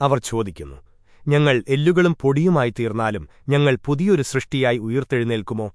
അവർ ചോദിക്കുന്നു ഞങ്ങൾ എല്ലുകളും പൊടിയുമായി തീർന്നാലും ഞങ്ങൾ പുതിയൊരു സൃഷ്ടിയായി ഉയർത്തെഴുന്നേൽക്കുമോ?